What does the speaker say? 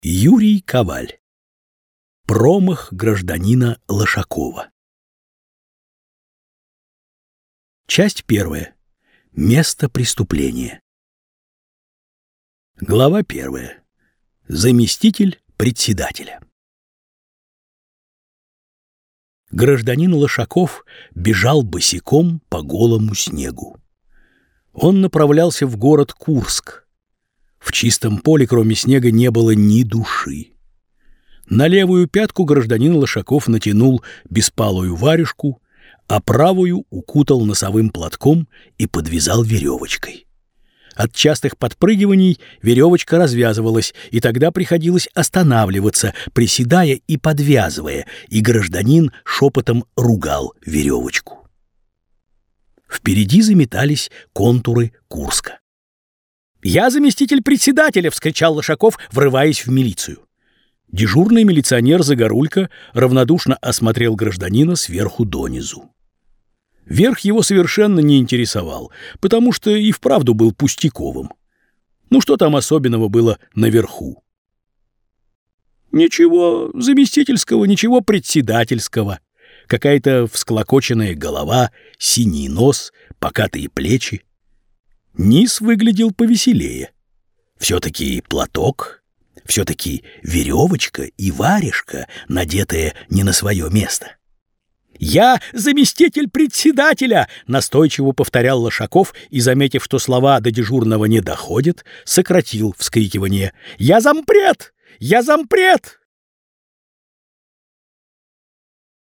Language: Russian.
Юрий Коваль. Промах гражданина Лошакова. Часть первая. Место преступления. Глава первая. Заместитель председателя. Гражданин Лошаков бежал босиком по голому снегу. Он направлялся в город Курск, в чистом поле, кроме снега, не было ни души. На левую пятку гражданин Лошаков натянул беспалую варежку, а правую укутал носовым платком и подвязал веревочкой. От частых подпрыгиваний веревочка развязывалась, и тогда приходилось останавливаться, приседая и подвязывая, и гражданин шепотом ругал веревочку. Впереди заметались контуры Курска. «Я заместитель председателя!» — вскричал Лошаков, врываясь в милицию. Дежурный милиционер Загорулько равнодушно осмотрел гражданина сверху донизу. Верх его совершенно не интересовал, потому что и вправду был пустяковым. Ну что там особенного было наверху? Ничего заместительского, ничего председательского. Какая-то всклокоченная голова, синий нос, покатые плечи. Низ выглядел повеселее. Все-таки платок, все-таки веревочка и варежка, надетая не на свое место. «Я заместитель председателя!» — настойчиво повторял Лошаков и, заметив, что слова до дежурного не доходят, сократил вскрикивание. «Я зампред! Я зампред!»